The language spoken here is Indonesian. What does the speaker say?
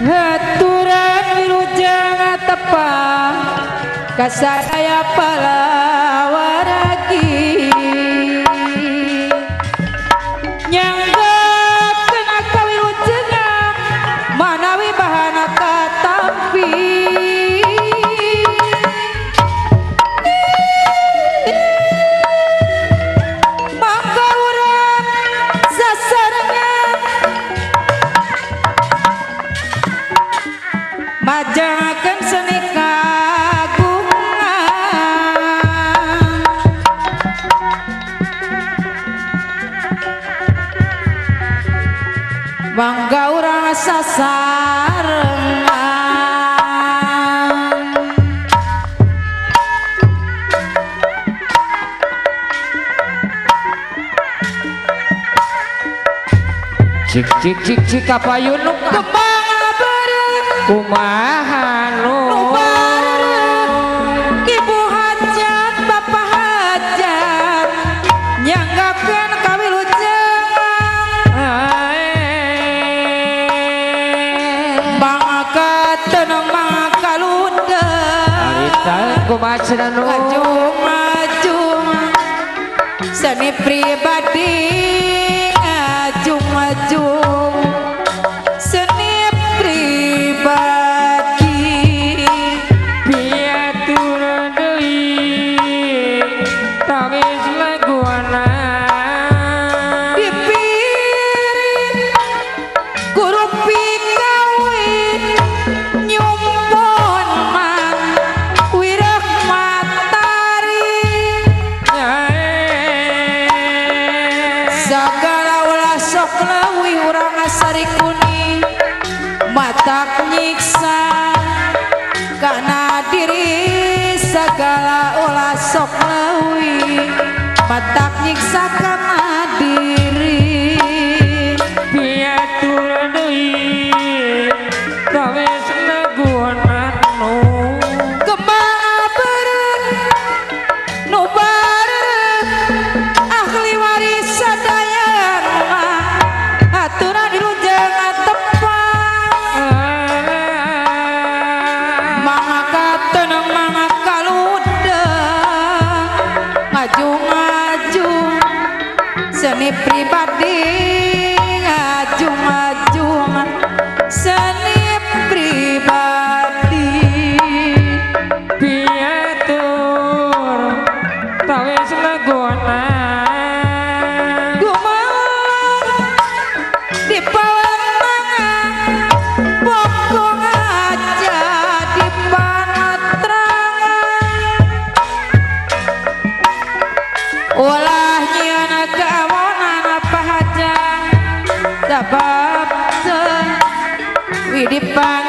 Haturan wirujang tepang kasaraya pala. Bangga urang sasarengan cik cik cik cik kembang bareng kumaha ludeng Arita kumaha cenah nu Maju, maju Seni pribadi. Maju, maju Seni pribadi piatur deui tawis laguana dipiring guru lawi urang asari kuning mata nyiksa. Karena diri segala ulah sok lewi mata nyiksa karena ulah nyieun kawonan apa sebab teu widi pangir